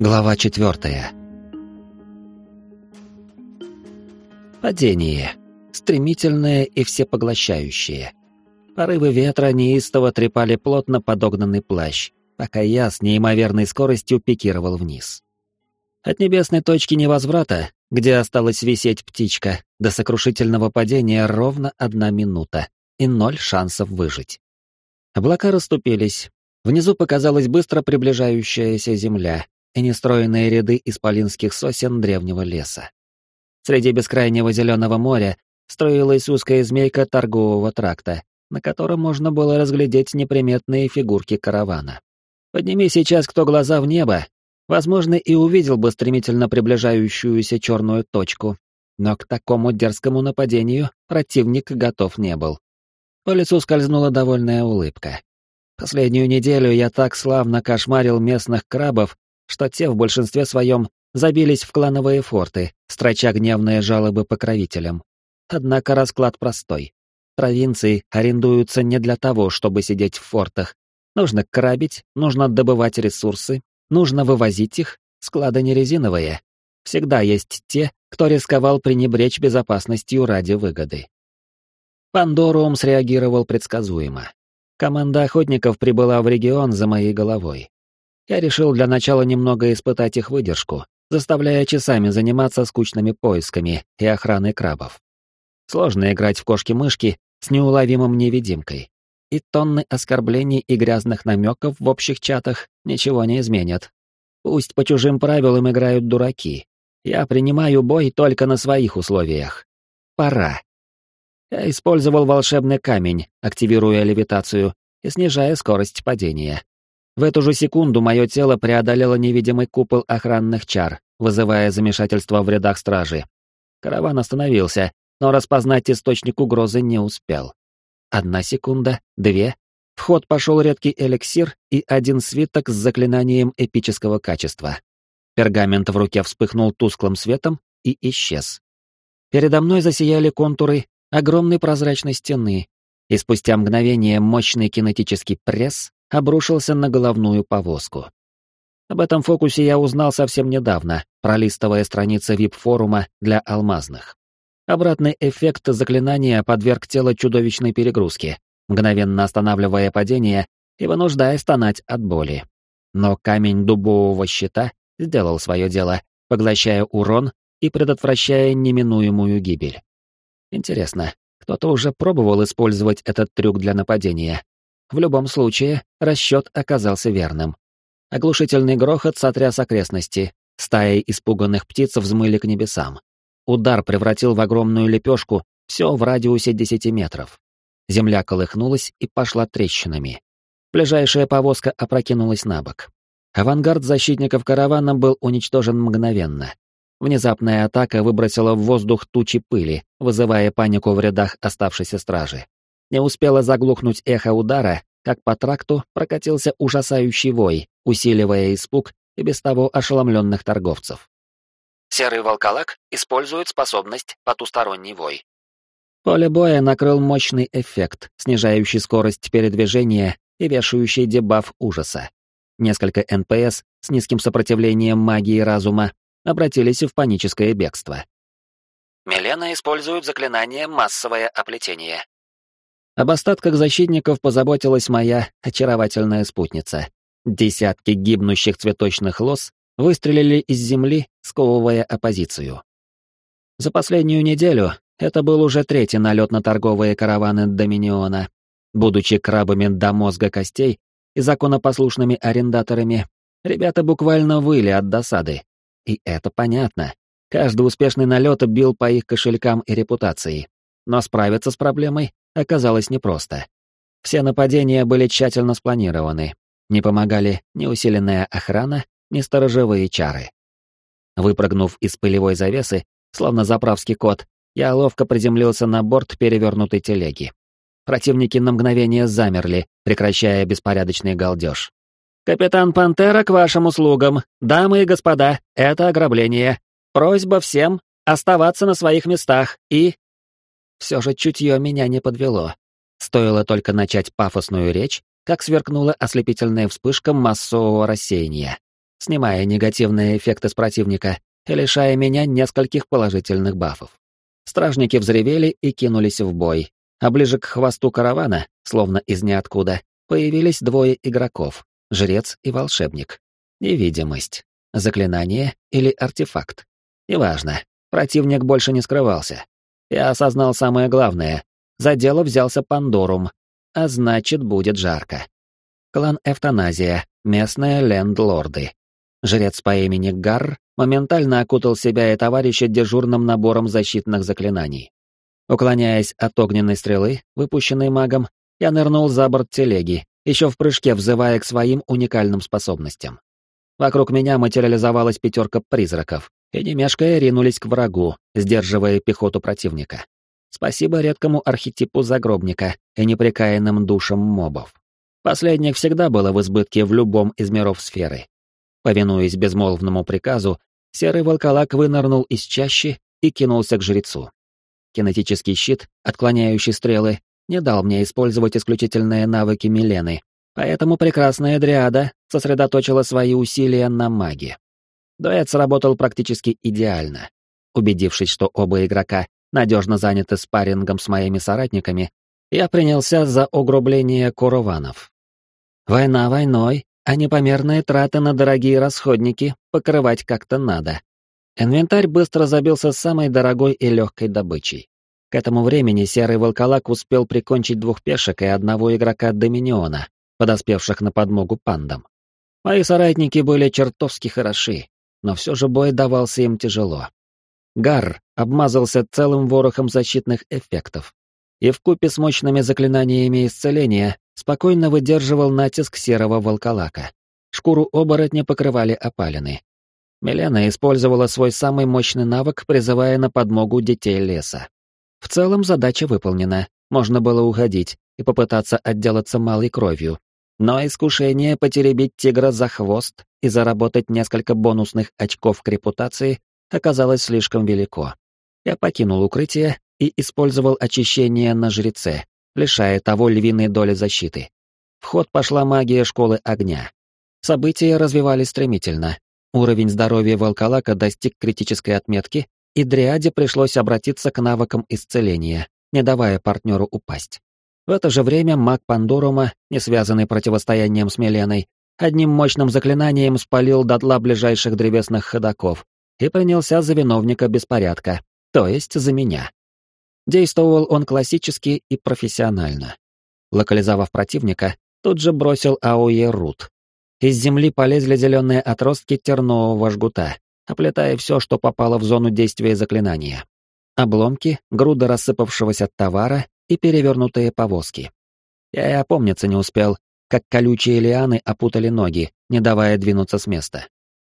Глава четвертая. Падение. Стремительное и всепоглощающее. Порывы ветра неистово трепали плотно подогнанный плащ, пока я с неимоверной скоростью пикировал вниз. От небесной точки невозврата, где осталась висеть птичка, до сокрушительного падения ровно одна минута и ноль шансов выжить. Облака расступились. Внизу показалась быстро приближающаяся земля, и нестроенные ряды исполинских сосен древнего леса. Среди бескрайнего зеленого моря строилась узкая змейка торгового тракта, на котором можно было разглядеть неприметные фигурки каравана. Подними сейчас кто глаза в небо, возможно, и увидел бы стремительно приближающуюся черную точку, но к такому дерзкому нападению противник готов не был. По лицу скользнула довольная улыбка. Последнюю неделю я так славно кошмарил местных крабов, что те в большинстве своем забились в клановые форты, строча гневные жалобы покровителям. Однако расклад простой. Провинции арендуются не для того, чтобы сидеть в фортах. Нужно крабить, нужно добывать ресурсы, нужно вывозить их, склады не резиновые. Всегда есть те, кто рисковал пренебречь безопасностью ради выгоды. Пандорум среагировал предсказуемо. Команда охотников прибыла в регион за моей головой. Я решил для начала немного испытать их выдержку, заставляя часами заниматься скучными поисками и охраной крабов. Сложно играть в кошки-мышки с неуловимым невидимкой. И тонны оскорблений и грязных намеков в общих чатах ничего не изменят. Пусть по чужим правилам играют дураки. Я принимаю бой только на своих условиях. Пора. Я использовал волшебный камень, активируя левитацию и снижая скорость падения. В эту же секунду мое тело преодолело невидимый купол охранных чар, вызывая замешательство в рядах стражи. Караван остановился, но распознать источник угрозы не успел. Одна секунда, две. В ход пошел редкий эликсир и один свиток с заклинанием эпического качества. Пергамент в руке вспыхнул тусклым светом и исчез. Передо мной засияли контуры огромной прозрачной стены, и спустя мгновение мощный кинетический пресс обрушился на головную повозку. Об этом фокусе я узнал совсем недавно, пролистывая страницы VIP-форума для алмазных. Обратный эффект заклинания подверг тело чудовищной перегрузке, мгновенно останавливая падение и вынуждая стонать от боли. Но камень дубового щита сделал свое дело, поглощая урон и предотвращая неминуемую гибель. Интересно, кто-то уже пробовал использовать этот трюк для нападения, в любом случае, расчет оказался верным. Оглушительный грохот сотряс окрестности, стаи испуганных птиц взмыли к небесам. Удар превратил в огромную лепешку все в радиусе десяти метров. Земля колыхнулась и пошла трещинами. Ближайшая повозка опрокинулась на бок. Авангард защитников каравана был уничтожен мгновенно. Внезапная атака выбросила в воздух тучи пыли, вызывая панику в рядах оставшейся стражи. Не успело заглохнуть эхо удара, как по тракту прокатился ужасающий вой, усиливая испуг и без того ошеломленных торговцев. Серый волколак использует способность потусторонний вой. Поле боя накрыл мощный эффект, снижающий скорость передвижения и вешающий debuff ужаса. Несколько НПС с низким сопротивлением магии разума обратились в паническое бегство. Милена использует заклинание «Массовое оплетение». Об остатках защитников позаботилась моя очаровательная спутница. Десятки гибнущих цветочных лоз выстрелили из земли, сковывая оппозицию. За последнюю неделю это был уже третий налет на торговые караваны Доминиона. Будучи крабами до мозга костей и законопослушными арендаторами, ребята буквально выли от досады. И это понятно. Каждый успешный налет бил по их кошелькам и репутации. Но справиться с проблемой оказалось непросто. Все нападения были тщательно спланированы. Не помогали ни усиленная охрана, ни сторожевые чары. Выпрыгнув из пылевой завесы, словно заправский кот, я ловко приземлился на борт перевернутой телеги. Противники на мгновение замерли, прекращая беспорядочный галдеж. «Капитан Пантера к вашим услугам. Дамы и господа, это ограбление. Просьба всем оставаться на своих местах и все же чутье меня не подвело. Стоило только начать пафосную речь, как сверкнула ослепительная вспышка массового рассеяния. снимая негативные эффекты с противника и лишая меня нескольких положительных бафов. Стражники взревели и кинулись в бой, а ближе к хвосту каравана, словно из ниоткуда, появились двое игроков — жрец и волшебник. Невидимость. Заклинание или артефакт. Неважно, противник больше не скрывался. Я осознал самое главное. За дело взялся Пандорум, а значит, будет жарко. Клан Эвтаназия, местные лендлорды. Жрец по имени Гарр моментально окутал себя и товарища дежурным набором защитных заклинаний. Уклоняясь от огненной стрелы, выпущенной магом, я нырнул за борт телеги, еще в прыжке взывая к своим уникальным способностям. Вокруг меня материализовалась пятерка призраков, и не мешкая ринулись к врагу, сдерживая пехоту противника. Спасибо редкому архетипу загробника и непрекаянным душам мобов. Последних всегда было в избытке в любом из миров сферы. Повинуясь безмолвному приказу, серый волколак вынырнул из чащи и кинулся к жрецу. Кинетический щит, отклоняющий стрелы, не дал мне использовать исключительные навыки Милены, поэтому прекрасная дриада сосредоточила свои усилия на маге. Дуэт сработал практически идеально. Убедившись, что оба игрока надежно заняты спаррингом с моими соратниками, я принялся за угрубление курованов. Война войной, а непомерные траты на дорогие расходники покрывать как-то надо. Инвентарь быстро забился самой дорогой и легкой добычей. К этому времени серый волколак успел прикончить двух пешек и одного игрока Доминиона, подоспевших на подмогу пандам. Мои соратники были чертовски хороши, но все же бой давался им тяжело. Гар обмазался целым ворохом защитных эффектов и вкупе с мощными заклинаниями исцеления спокойно выдерживал натиск серого волколака. Шкуру оборотня покрывали опалины. Милена использовала свой самый мощный навык, призывая на подмогу детей леса. В целом задача выполнена, можно было уходить и попытаться отделаться малой кровью. Но искушение потеребить тигра за хвост и заработать несколько бонусных очков к репутации оказалось слишком велико. Я покинул укрытие и использовал очищение на жреце, лишая того львиной доли защиты. В ход пошла магия школы огня. События развивались стремительно. Уровень здоровья волколака достиг критической отметки, и Дриаде пришлось обратиться к навыкам исцеления, не давая партнеру упасть. В это же время маг Пандорума, не связанный противостоянием с Миленой, одним мощным заклинанием спалил дотла ближайших древесных ходаков и принялся за виновника беспорядка, то есть за меня. Действовал он классически и профессионально. Локализовав противника, тут же бросил АОЕ Рут. Из земли полезли зеленые отростки тернового жгута, оплетая все, что попало в зону действия заклинания. Обломки, груда рассыпавшегося товара и перевернутые повозки. Я и опомниться не успел, как колючие лианы опутали ноги, не давая двинуться с места.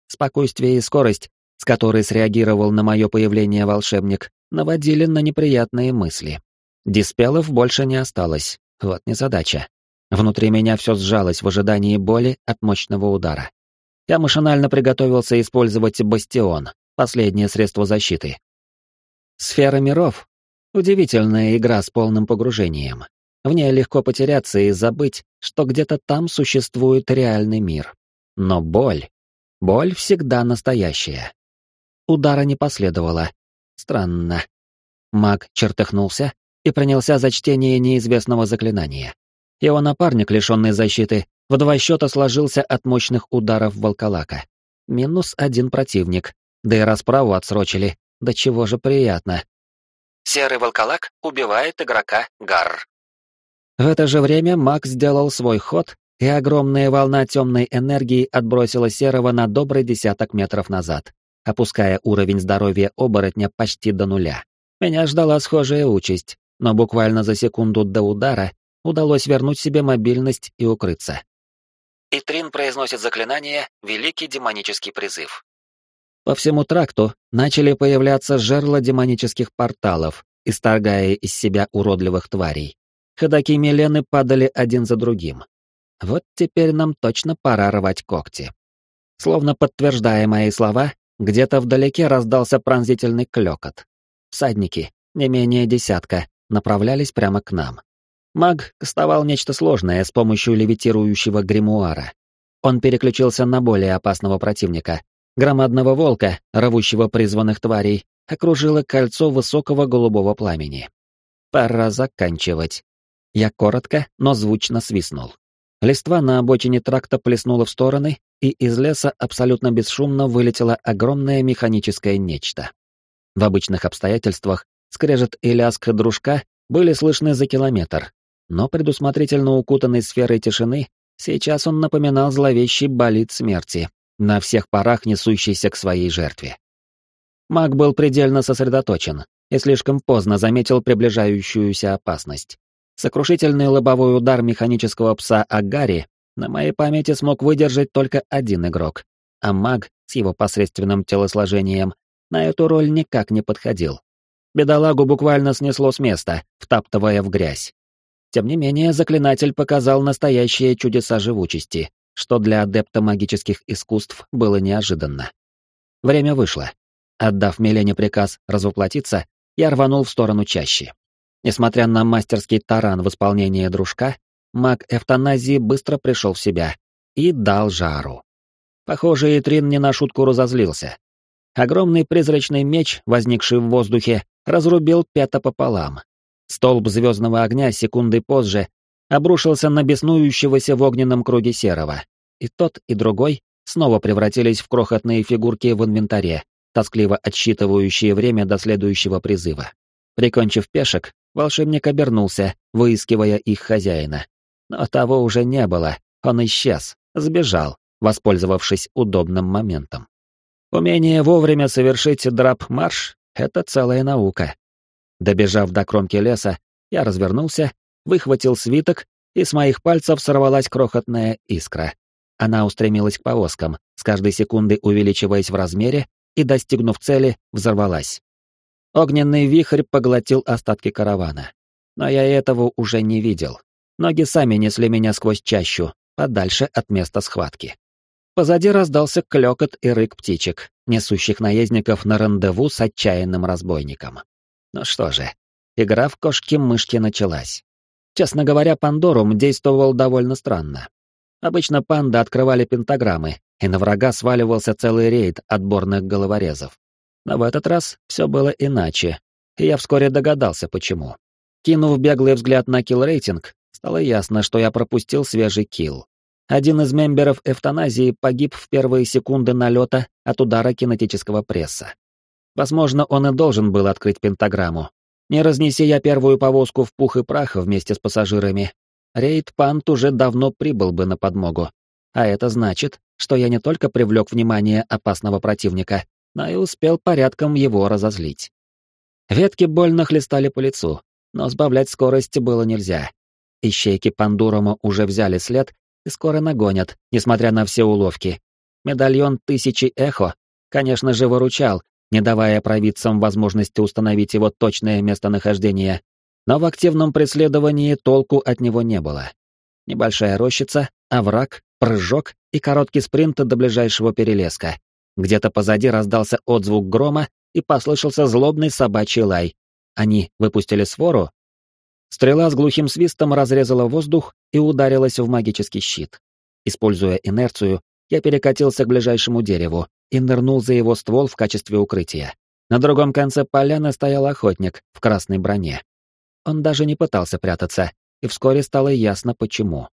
Спокойствие и скорость, с которой среагировал на мое появление волшебник, наводили на неприятные мысли. Диспелов больше не осталось, вот незадача. Внутри меня все сжалось в ожидании боли от мощного удара. Я машинально приготовился использовать бастион, последнее средство защиты. Сфера миров — удивительная игра с полным погружением. В ней легко потеряться и забыть, что где-то там существует реальный мир. Но боль... Боль всегда настоящая. Удара не последовало. Странно. Маг чертыхнулся и принялся за чтение неизвестного заклинания. Его напарник, лишенный защиты, в два счета сложился от мощных ударов волколака. Минус один противник, да и расправу отсрочили, да чего же приятно. Серый волколак убивает игрока Гарр. В это же время маг сделал свой ход, и огромная волна темной энергии отбросила Серого на добрый десяток метров назад, опуская уровень здоровья оборотня почти до нуля. Меня ждала схожая участь, но буквально за секунду до удара удалось вернуть себе мобильность и укрыться. Итрин произносит заклинание «Великий демонический призыв». По всему тракту начали появляться жерла демонических порталов, исторгая из себя уродливых тварей. Ходаки Милены падали один за другим. Вот теперь нам точно пора рвать когти. Словно подтверждая мои слова, где-то вдалеке раздался пронзительный клёкот. Всадники, не менее десятка, направлялись прямо к нам. Маг кастовал нечто сложное с помощью левитирующего гримуара. он переключился на более опасного противника. Громадного волка, рвущего призванных тварей, окружило кольцо высокого голубого пламени. Пора заканчивать. Я коротко, но звучно свистнул. Листва на обочине тракта плеснула в стороны, и из леса абсолютно бесшумно вылетело огромное механическое нечто. В обычных обстоятельствах скрежет и лязг дружка были слышны за километр, но предусмотрительно укутанный сферой тишины, сейчас он напоминал зловещий болид смерти, на всех парах несущийся к своей жертве. Маг был предельно сосредоточен и слишком поздно заметил приближающуюся опасность. Сокрушительный лобовой удар механического пса Агари на моей памяти смог выдержать только один игрок, а маг с его посредственным телосложением на эту роль никак не подходил. Бедолагу буквально снесло с места, втаптывая в грязь. Тем не менее, заклинатель показал настоящие чудеса живучести, что для адепта магических искусств было неожиданно. Время вышло. Отдав Милене приказ развоплотиться, я рванул в сторону чаще. Несмотря на мастерский таран в исполнении дружка, маг эвтаназии быстро пришел в себя и дал жару. Похоже, Итрин не на шутку разозлился. Огромный призрачный меч, возникший в воздухе, разрубил пята пополам. Столб звездного огня секундой позже обрушился на беснующегося в огненном круге серого. И тот, и другой снова превратились в крохотные фигурки в инвентаре, тоскливо отсчитывающие время до следующего призыва. Прикончив пешек, волшебник обернулся, выискивая их хозяина. Но того уже не было, он исчез, сбежал, воспользовавшись удобным моментом. Умение вовремя совершить драп-марш — это целая наука. Добежав до кромки леса, я развернулся, выхватил свиток, и с моих пальцев сорвалась крохотная искра. Она устремилась к повозкам, с каждой секундой увеличиваясь в размере и, достигнув цели, взорвалась. Огненный вихрь поглотил остатки каравана. Но я этого уже не видел. Ноги сами несли меня сквозь чащу, подальше от места схватки. Позади раздался клёкот и рык птичек, несущих наездников на рандеву с отчаянным разбойником. Ну что же, игра в кошки-мышки началась. Честно говоря, Пандорум действовал довольно странно. Обычно панды открывали пентаграммы, и на врага сваливался целый рейд отборных головорезов. Но в этот раз все было иначе, и я вскоре догадался, почему. Кинув беглый взгляд на килл-рейтинг, стало ясно, что я пропустил свежий килл. Один из мемберов эвтаназии погиб в первые секунды налета от удара кинетического пресса. Возможно, он и должен был открыть пентаграмму. Не разнеси я первую повозку в пух и прах вместе с пассажирами, рейд Пант уже давно прибыл бы на подмогу. А это значит, что я не только привлек внимание опасного противника, но и успел порядком его разозлить. Ветки больно хлестали по лицу, но сбавлять скорость было нельзя. Ищейки Пандурома уже взяли след и скоро нагонят, несмотря на все уловки. Медальон Тысячи Эхо, конечно же, выручал, не давая провидцам возможности установить его точное местонахождение, но в активном преследовании толку от него не было. Небольшая рощица, овраг, прыжок и короткий спринт до ближайшего перелеска. Где-то позади раздался отзвук грома и послышался злобный собачий лай. Они выпустили свору. Стрела с глухим свистом разрезала воздух и ударилась в магический щит. Используя инерцию, я перекатился к ближайшему дереву и нырнул за его ствол в качестве укрытия. На другом конце поляны стоял охотник в красной броне. Он даже не пытался прятаться, и вскоре стало ясно почему.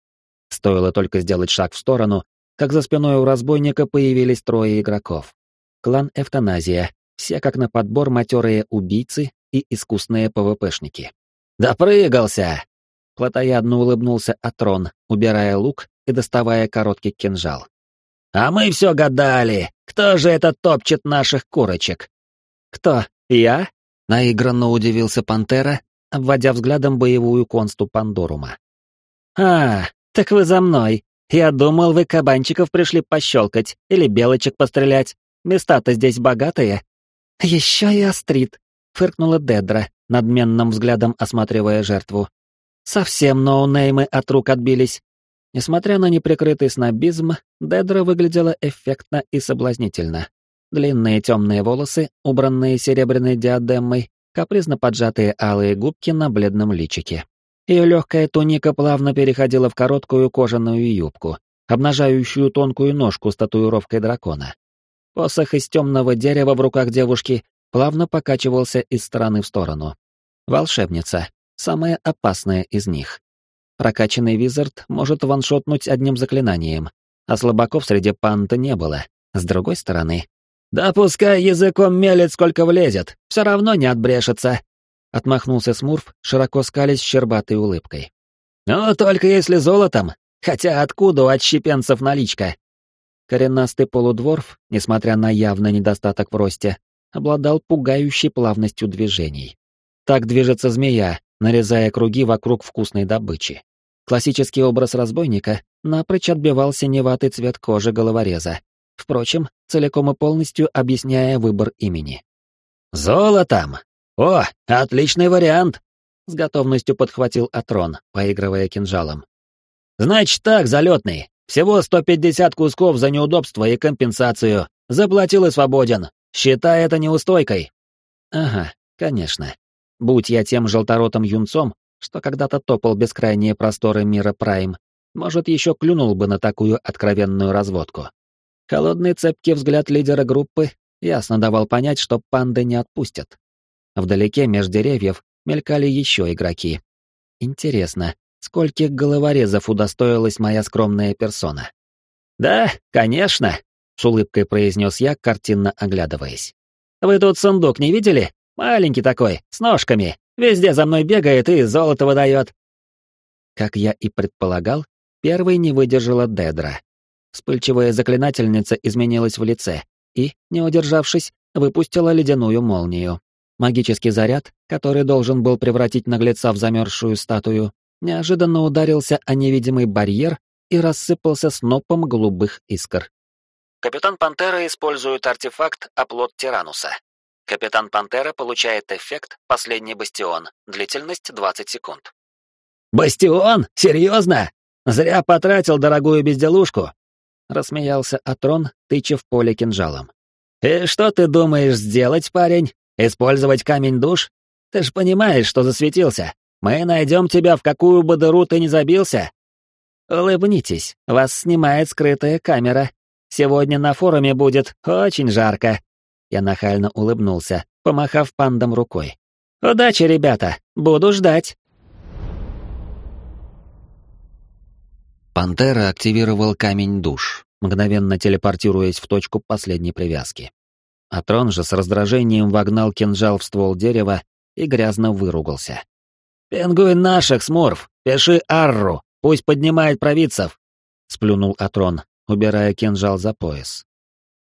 Стоило только сделать шаг в сторону, как за спиной у разбойника появились трое игроков. Клан Эвтаназия, все как на подбор матерые убийцы и искусные ПВПшники. «Допрыгался!» Платоядно улыбнулся Атрон, убирая лук и доставая короткий кинжал. «А мы все гадали, кто же это топчет наших курочек?» «Кто? Я?» — наигранно удивился Пантера, обводя взглядом боевую консту Пандорума. «А, так вы за мной. Я думал, вы кабанчиков пришли пощелкать или белочек пострелять. Места-то здесь богатые». «Еще и острит», — фыркнула Дедра, надменным взглядом осматривая жертву. «Совсем ноунеймы от рук отбились». Несмотря на неприкрытый снобизм, Дедра выглядела эффектно и соблазнительно. Длинные темные волосы, убранные серебряной диадемой, капризно поджатые алые губки на бледном личике. Ее легкая туника плавно переходила в короткую кожаную юбку, обнажающую тонкую ножку с татуировкой дракона. Посох из темного дерева в руках девушки плавно покачивался из стороны в сторону. Волшебница, самая опасная из них. Прокачанный визард может ваншотнуть одним заклинанием, а слабаков среди панты не было. С другой стороны... «Да пускай языком мелет, сколько влезет, все равно не отбрешется!» Отмахнулся Смурф, широко скались щербатой улыбкой. «Ну, только если золотом, хотя откуда у отщепенцев наличка?» Коренастый полудворф, несмотря на явный недостаток в росте, обладал пугающей плавностью движений. Так движется змея, нарезая круги вокруг вкусной добычи. Классический образ разбойника напрочь отбивал синеватый цвет кожи головореза, впрочем, целиком и полностью объясняя выбор имени. «Золотом! О, отличный вариант!» С готовностью подхватил Атрон, поигрывая кинжалом. «Значит так, залетный, всего 150 кусков за неудобство и компенсацию. Заплатил и свободен. Считай это неустойкой». «Ага, конечно. Будь я тем желторотым юнцом, что когда-то топал бескрайние просторы мира Прайм, может, еще клюнул бы на такую откровенную разводку. Холодный цепкий взгляд лидера группы ясно давал понять, что панды не отпустят. Вдалеке, меж деревьев, мелькали еще игроки. Интересно, скольких головорезов удостоилась моя скромная персона? «Да, конечно», — с улыбкой произнес я, картинно оглядываясь. «Вы тут сундук не видели? Маленький такой, с ножками. Везде за мной бегает и золото выдает. Как я и предполагал, первой не выдержала Дедра. Вспыльчивая заклинательница изменилась в лице и, не удержавшись, выпустила ледяную молнию. Магический заряд, который должен был превратить наглеца в замерзшую статую, неожиданно ударился о невидимый барьер и рассыпался снопом голубых искр. Капитан Пантера использует артефакт «Оплот Тирануса». Капитан Пантера получает эффект «Последний бастион», длительность 20 секунд. «Бастион? Серьезно? Зря потратил дорогую безделушку!» Рассмеялся Атрон, тыча в поле кинжалом. «И что ты думаешь сделать, парень? Использовать камень душ? Ты ж понимаешь, что засветился. Мы найдем тебя, в какую бы дыру ты не забился. Улыбнитесь, вас снимает скрытая камера. Сегодня на форуме будет очень жарко. Я нахально улыбнулся, помахав пандам рукой. «Удачи, ребята! Буду ждать!» Пантера активировал камень душ, мгновенно телепортируясь в точку последней привязки. Атрон же с раздражением вогнал кинжал в ствол дерева и грязно выругался. «Пингуин наших, Смурф! Пиши Арру! Пусть поднимает провидцев!» — сплюнул Атрон, убирая кинжал за пояс.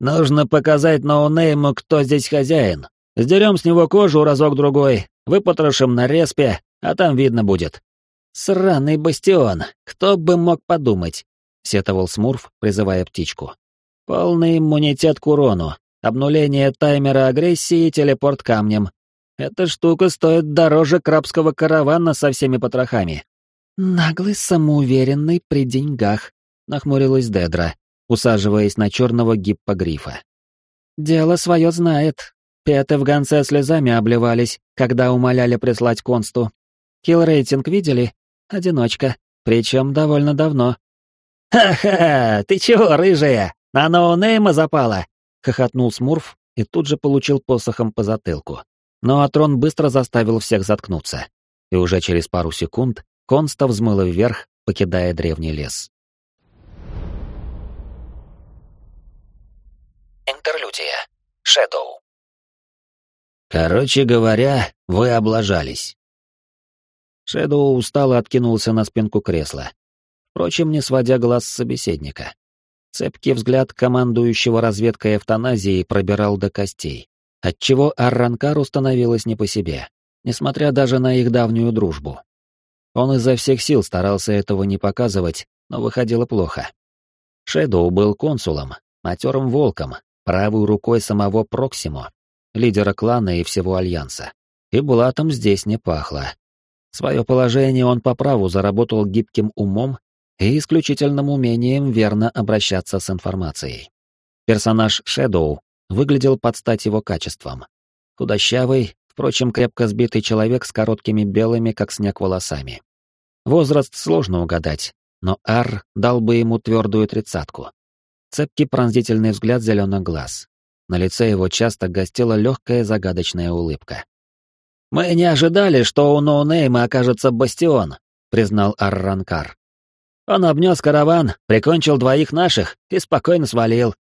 Нужно показать ноунейму, кто здесь хозяин. Сдерем с него кожу разок-другой, выпотрошим на респе, а там видно будет. Сраный бастион, кто бы мог подумать, сетовал Смурф, призывая птичку. Полный иммунитет к урону, обнуление таймера агрессии и телепорт камнем. Эта штука стоит дороже крабского каравана со всеми потрохами. Наглый, самоуверенный при деньгах, нахмурилась Дедра, усаживаясь на черного гиппогрифа. «Дело свое знает. Петы в гонце слезами обливались, когда умоляли прислать консту. Килл-рейтинг видели? Одиночка. Причем довольно давно». «Ха-ха! Ты чего, рыжая? На ноунейма запала?» — хохотнул Смурф и тут же получил посохом по затылку. Но Атрон быстро заставил всех заткнуться. И уже через пару секунд Конста взмыла вверх, покидая древний лес. Интерлюдия. Шэдоу. Короче говоря, вы облажались. Шэдоу устало откинулся на спинку кресла, впрочем, не сводя глаз с собеседника. Цепкий взгляд командующего разведкой эвтаназии пробирал до костей, отчего Арранкару становилось не по себе, несмотря даже на их давнюю дружбу. Он изо всех сил старался этого не показывать, но выходило плохо. Шэдоу был консулом, матерым волком, правой рукой самого Проксимо, лидера клана и всего Альянса. И Булатом здесь не пахло. Свое положение он по праву заработал гибким умом и исключительным умением верно обращаться с информацией. Персонаж Шэдоу выглядел под стать его качествам. Худощавый, впрочем, крепко сбитый человек с короткими белыми, как снег, волосами. Возраст сложно угадать, но Ар дал бы ему твердую тридцатку. Цепкий пронзительный взгляд зеленых глаз. На лице его часто гостила легкая загадочная улыбка. «Мы не ожидали, что у Ноунейма окажется бастион», — признал Арранкар. «Он обнес караван, прикончил двоих наших и спокойно свалил».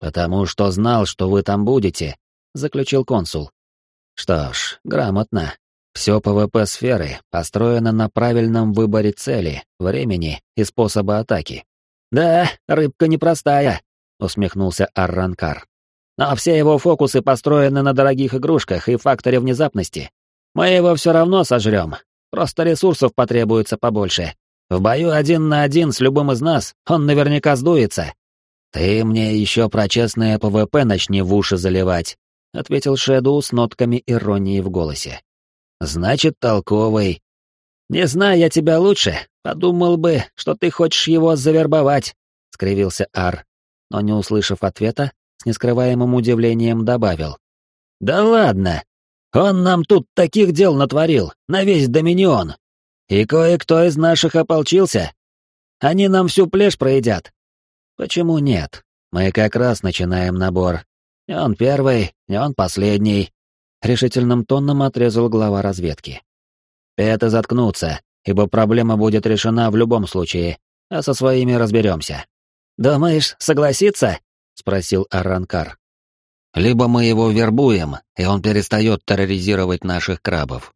«Потому что знал, что вы там будете», — заключил консул. «Что ж, грамотно. Все ПВП сферы построено на правильном выборе цели, времени и способа атаки. «Да, рыбка непростая», — усмехнулся Арранкар. «Но все его фокусы построены на дорогих игрушках и факторе внезапности. Мы его все равно сожрем. Просто ресурсов потребуется побольше. В бою один на один с любым из нас он наверняка сдуется». «Ты мне еще про честное ПВП начни в уши заливать», — ответил Шэдоу с нотками иронии в голосе. «Значит, толковый. Не зная я тебя лучше, подумал бы, что ты хочешь его завербовать», — скривился Ар, но, не услышав ответа, с нескрываемым удивлением добавил. «Да ладно! Он нам тут таких дел натворил, на весь Доминион. И кое-кто из наших ополчился. Они нам всю плешь проедят». «Почему нет? Мы как раз начинаем набор. Не он первый, не он последний», — решительным тоном отрезал глава разведки. Это заткнуться, ибо проблема будет решена в любом случае, а со своими разберемся. «Думаешь, согласится?» — спросил Аранкар. «Либо мы его вербуем, и он перестает терроризировать наших крабов.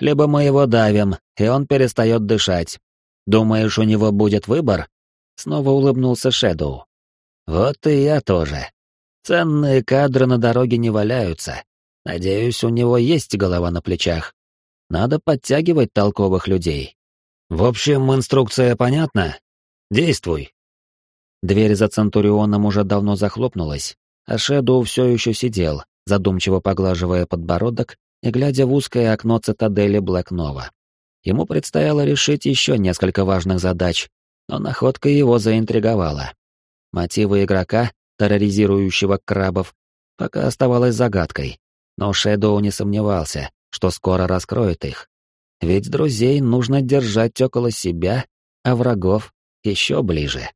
Либо мы его давим, и он перестает дышать. Думаешь, у него будет выбор?» Снова улыбнулся Шэдоу. «Вот и я тоже. Ценные кадры на дороге не валяются. Надеюсь, у него есть голова на плечах. Надо подтягивать толковых людей. В общем, инструкция понятна? Действуй. Дверь за Центурионом уже давно захлопнулась, а Шэдоу все еще сидел, задумчиво поглаживая подбородок и глядя в узкое окно цитадели Блэкнова. Ему предстояло решить еще несколько важных задач, но находка его заинтриговала. Мотивы игрока, терроризирующего крабов, пока оставалась загадкой, но Шэдоу не сомневался, что скоро раскроет их. Ведь друзей нужно держать около себя, а врагов еще ближе.